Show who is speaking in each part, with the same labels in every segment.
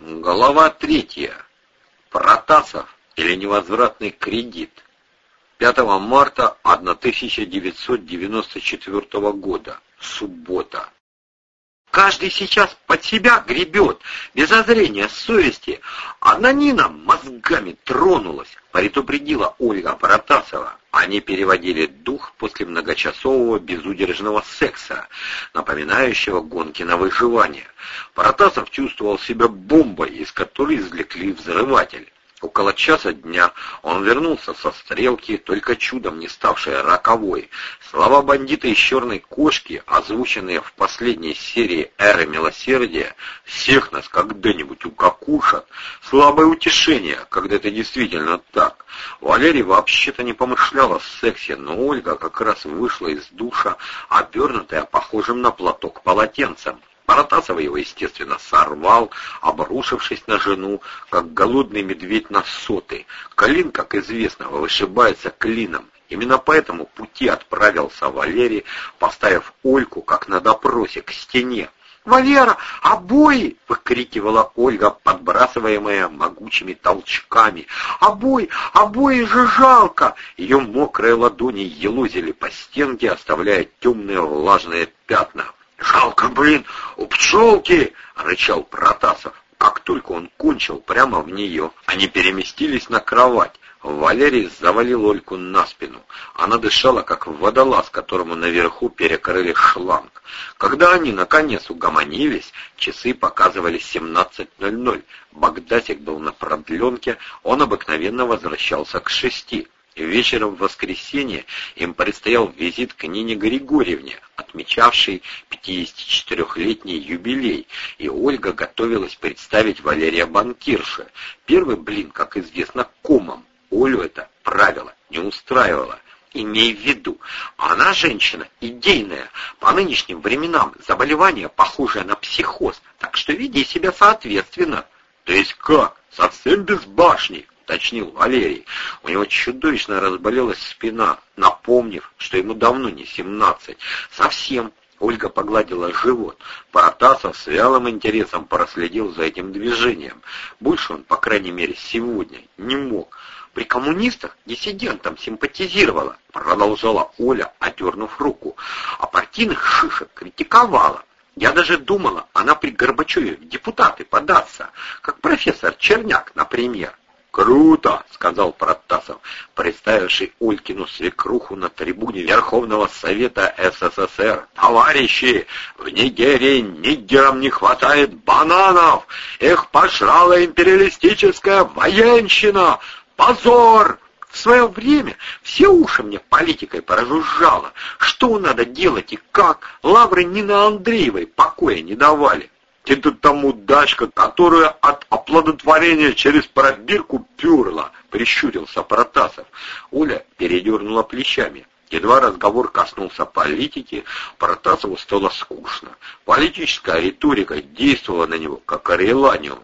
Speaker 1: Глава третья. Протасов или невозвратный кредит. 5 марта 1994 года. Суббота. Каждый сейчас под себя гребет, без озрения совести. Одна Нина мозгами тронулась, предупредила Ольга Протасова. Они переводили дух после многочасового безудержного секса, напоминающего гонки на выживание. Протасов чувствовал себя бомбой, из которой извлекли взрыватель. Около часа дня он вернулся со стрелки, только чудом не ставшей роковой. Слова бандита из «Черной кошки», озвученные в последней серии «Эры милосердия», всех нас когда-нибудь укокушат. Слабое утешение, когда это действительно так. Валерий вообще-то не помышлял о сексе, но Ольга как раз вышла из душа, обернутая похожим на платок полотенцем. Протасов его, естественно, сорвал, обрушившись на жену, как голодный медведь на соты. Клин, как известно, вышибается клином. Именно по этому пути отправился Валерий, поставив Ольку, как на допросе, к стене. «Валера, обои!» — выкрикивала Ольга, подбрасываемая могучими толчками. «Обои! Обои же жалко!» Ее мокрые ладони елозили по стенке, оставляя темные влажные пятна. «Жалко, блин, у пчелки!» — рычал Протасов. Как только он кончил прямо в нее, они переместились на кровать. Валерий завалил Ольку на спину. Она дышала, как водолаз, которому наверху перекрыли шланг. Когда они, наконец, угомонились, часы показывали 17.00. Багдасик был на продленке, он обыкновенно возвращался к шести. Вечером в воскресенье им предстоял визит к Нине Григорьевне, отмечавшей 54-летний юбилей, и Ольга готовилась представить Валерия банкирша. Первый блин, как известно, комом. Олю это правило не устраивало. Имей в виду, она женщина идейная, по нынешним временам заболевание похожее на психоз, так что веди себя соответственно. То есть как? Совсем без башни? Уточнил Валерий. У него чудовищно разболелась спина, напомнив, что ему давно не семнадцать. Совсем. Ольга погладила живот. Протасов с вялым интересом проследил за этим движением. Больше он, по крайней мере, сегодня не мог. При коммунистах диссидентам симпатизировала, продолжала Оля, отдернув руку, а партийных шишек критиковала. Я даже думала, она при Горбачеве в депутаты податься, как профессор Черняк, например. «Круто!» — сказал Протасов, представивший Улькину свекруху на трибуне Верховного Совета СССР. «Товарищи, в Нигерии нигерам не хватает бананов! Их пожрала империалистическая военщина! Позор!» В свое время все уши мне политикой прожужжало. Что надо делать и как, лавры Нины Андреевой покоя не давали. Это там удачка, которая от оплодотворения через пробирку перла, прищурился Протасов. Оля передернула плечами. Едва разговор коснулся политики, Протасову стало скучно. Политическая риторика действовала на него, как ореланиум.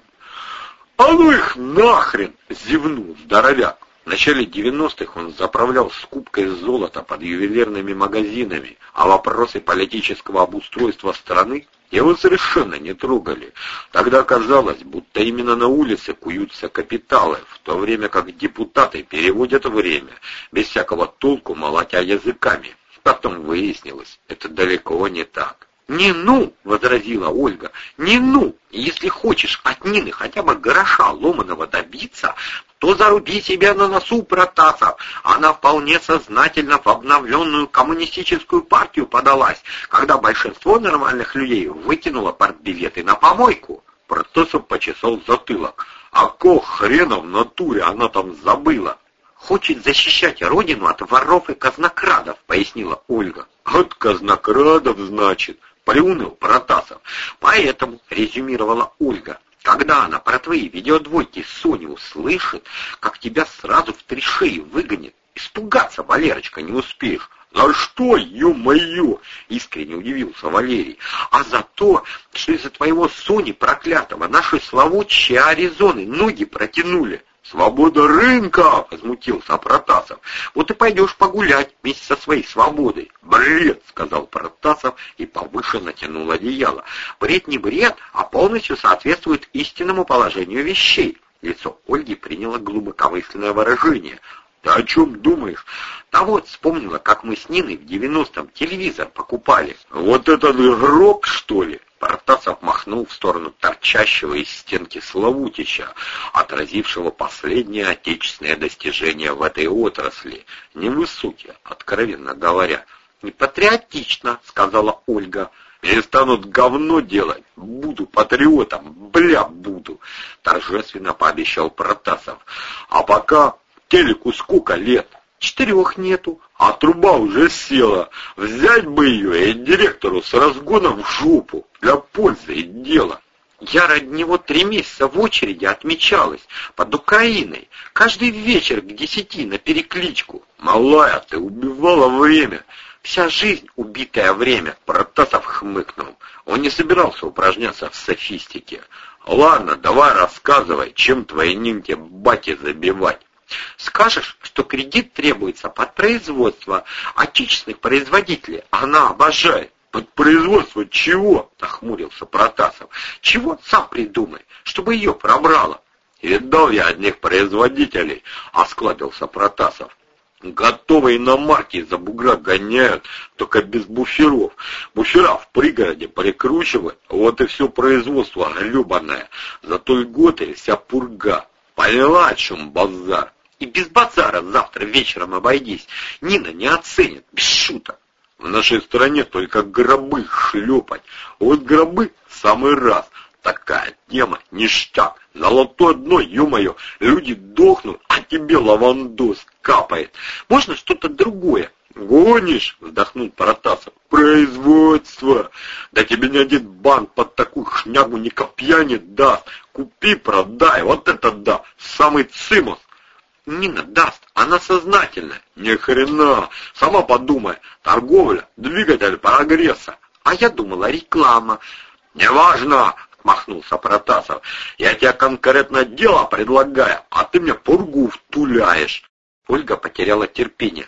Speaker 1: «А ну их нахрен!» — зевнул здоровяк. В начале 90-х он заправлял скупкой золота под ювелирными магазинами, а вопросы политического обустройства страны его совершенно не трогали. Тогда казалось, будто именно на улице куются капиталы, в то время как депутаты переводят время, без всякого толку молотя языками. Потом выяснилось, это далеко не так. «Не ну!» — возразила Ольга. «Не ну! Если хочешь от Нины хотя бы гроша ломаного добиться, то заруби себя на носу, Протасов. Она вполне сознательно в обновленную коммунистическую партию подалась, когда большинство нормальных людей выкинуло партбилеты на помойку». Протасов почесал затылок. «А ко хрена в натуре она там забыла?» «Хочет защищать родину от воров и казнокрадов», — пояснила Ольга.
Speaker 2: «От казнокрадов, значит?» Плюнул Протасов.
Speaker 1: Поэтому, резюмировала Ольга, когда она про твои видеодвойки Соню услышит, как тебя сразу в три шеи выгонит, испугаться, Валерочка, не успеешь.
Speaker 2: «За что, ё-моё?»
Speaker 1: — искренне удивился Валерий. «А за то, что из-за твоего Сони проклятого наши славучие Аризоны ноги протянули».
Speaker 2: «Свобода рынка!» — возмутился Протасов.
Speaker 1: «Вот и пойдешь погулять вместе со своей свободой».
Speaker 2: «Бред!» — сказал Протасов и повыше натянул одеяло.
Speaker 1: «Бред не бред, а полностью соответствует истинному положению вещей». Лицо Ольги приняло глубокомысленное выражение.
Speaker 2: «Ты о чем думаешь?»
Speaker 1: «Да вот, вспомнила, как мы с Ниной в девяностом телевизор покупали».
Speaker 2: «Вот этот гроб, что ли?»
Speaker 1: Протасов махнул в сторону торчащего из стенки Славутича, отразившего последние отечественные достижения в этой отрасли. Невысокие, откровенно говоря. «Непатриотично», — сказала Ольга.
Speaker 2: «Перестанут говно делать. Буду патриотом. Бля, буду», — торжественно пообещал Протасов. «А пока телеку сколько лет?»
Speaker 1: Четырех нету,
Speaker 2: а труба уже села. Взять бы ее и директору с разгоном в жопу для пользы и дела.
Speaker 1: Я ради него три месяца в очереди отмечалась, под Украиной, каждый вечер к десяти на перекличку.
Speaker 2: Малая, ты убивала время.
Speaker 1: Вся жизнь — убитое время, Протасов хмыкнул. Он не собирался упражняться в софистике.
Speaker 2: Ладно, давай рассказывай, чем твои нимки баки забивать.
Speaker 1: Скажешь, что кредит требуется под производство отечественных производителей. Она обожает.
Speaker 2: Под производство чего?
Speaker 1: Нахмурился Протасов. Чего? Сам придумай, чтобы ее пробрало.
Speaker 2: Видал я одних производителей, осклабился Протасов. Готовые иномарки за бугра гоняют, только без буферов. Буфера в пригороде прикручивают, вот и все производство гребаное. Зато год и вся пурга. Поняла, о чем базар?
Speaker 1: И без базара завтра вечером обойдись. Нина не оценит, без шуток.
Speaker 2: В нашей стране только гробы шлепать. Вот гробы самый раз. Такая тема, ништяк. Золотое дно, ё-моё, люди дохнут, а тебе лавандос капает.
Speaker 1: Можно что-то другое?
Speaker 2: «Гонишь?» — вздохнул Паратасов. «Производство! Да тебе ни один банк под такую шнягу ни копья не даст. Купи, продай, вот это да, самый цимус!»
Speaker 1: Нина даст, она сознательная.
Speaker 2: Ни хрена. Сама подумай. Торговля, двигатель прогресса.
Speaker 1: А я думала, реклама.
Speaker 2: Неважно, махнулся Протасов. Я тебе конкретно дело предлагаю, а ты мне пургу втуляешь.
Speaker 1: Ольга потеряла терпение.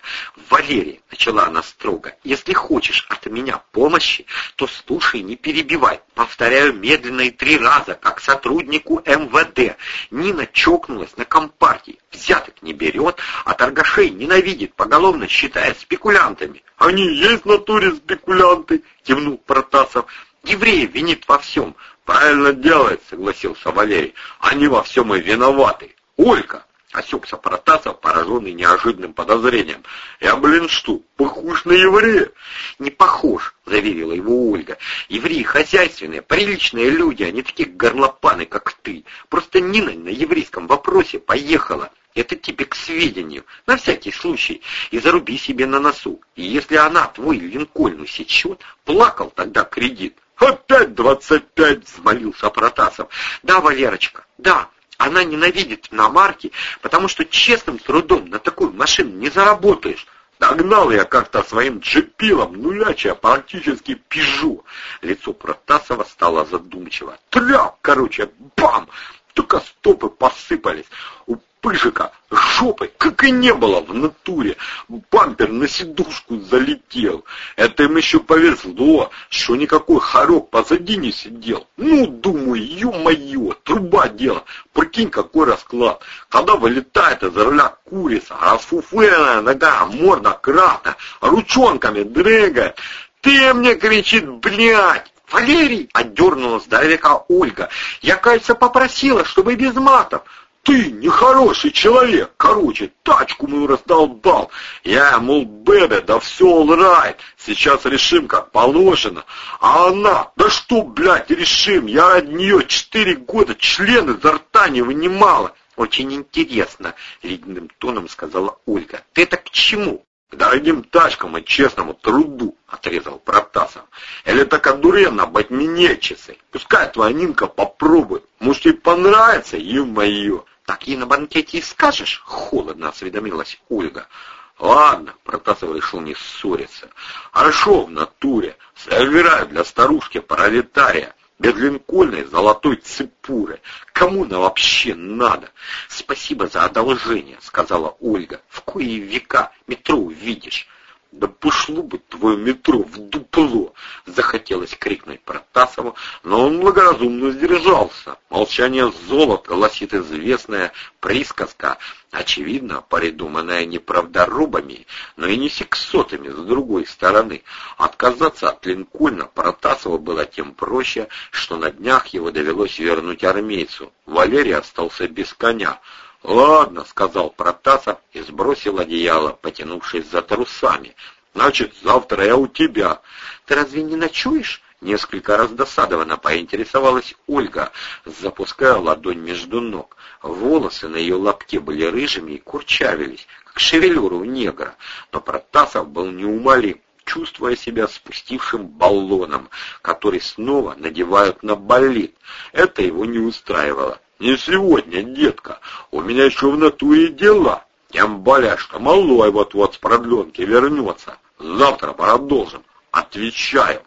Speaker 1: «Валерий», — начала она строго, — «если хочешь от меня помощи, то слушай, не перебивай. Повторяю медленно и три раза, как сотруднику МВД. Нина чокнулась на компартии, взяток не берет, а торгашей ненавидит, поголовно считая спекулянтами».
Speaker 2: «Они есть в натуре спекулянты», — кивнул Протасов.
Speaker 1: «Евреев винит во всем».
Speaker 2: «Правильно делает», — согласился Валерий. «Они во всем и виноваты». «Олька, Осекся Протасов, пораженный неожиданным подозрением. «Я, блин, что, похож на еврея?»
Speaker 1: «Не похож», — заверила его Ольга. «Евреи хозяйственные, приличные люди, они такие горлопаны, как ты. Просто Нина на еврейском вопросе поехала. Это тебе к сведению, на всякий случай, и заруби себе на носу. И если она твой Линкольн усечет, плакал тогда кредит».
Speaker 2: «Опять двадцать пять!» — взмолился Протасов.
Speaker 1: «Да, Валерочка, да, она ненавидит иномарки, потому что честным трудом на такую машину не заработаешь.
Speaker 2: Догнал я как-то своим джипилом нуляча практически пижу.
Speaker 1: Лицо Протасова стало задумчиво.
Speaker 2: Тряп, короче, бам! Только стопы посыпались. Пыжика жопой, как и не было в натуре. Бампер на сидушку залетел. Это им еще повезло, что никакой хорек позади не сидел. Ну, думаю, ё-моё, труба дело. Прикинь, какой расклад. Когда вылетает из руля курица, расфуфленная нога, морда красная, ручонками дрыгает. Ты мне кричит, блядь, «Валерий!» — отдернула здоровяка Ольга. «Я, кажется, попросила, чтобы без матов». Ты нехороший человек. Короче, тачку мою раздолбал. Я, мол, бебе, да все алрайт. Сейчас решим, как положено. А она, да что, блядь, решим. Я ради нее четыре года члены изо рта не вынимала.
Speaker 1: Очень интересно, ледяным тоном сказала Ольга. Ты это к чему?
Speaker 2: К дорогим тачкам и честному труду, отрезал Протасов. Или так одуренно быть минетчицей. Пускай твоя Нинка попробует. Может, ей понравится, ё-моё.
Speaker 1: Так и на банкете и скажешь, холодно осведомилась Ольга.
Speaker 2: Ладно, Протасов решил не ссориться. Хорошо в натуре. Сыграю для старушки пролетария. без линкольной золотой цепуры. Кому она вообще надо?
Speaker 1: Спасибо за одолжение, сказала Ольга. В кои века метро увидишь.
Speaker 2: «Да пошло бы твое метро в дупло!» — захотелось крикнуть Протасову, но он благоразумно сдержался. Молчание золота гласит известная присказка, очевидно, придуманная не правдорубами, но и не сексотами с другой стороны. Отказаться от Линкольна Протасову было тем проще, что на днях его довелось вернуть армейцу. Валерий остался без коня. «Ладно», — сказал Протасов и сбросил одеяло, потянувшись за трусами. «Значит, завтра я у тебя».
Speaker 1: «Ты разве не ночуешь?» Несколько раз досадованно поинтересовалась Ольга, запуская ладонь между ног. Волосы на ее лобке были рыжими и курчавились, как шевелюра у негра, но Протасов был неумолим чувствуя себя спустившим баллоном, который снова надевают на болит. Это его не устраивало. Не сегодня, детка. У меня еще в натуре дела. Тем более, что малой вот-вот с продленки вернется. Завтра продолжим. Отвечаю.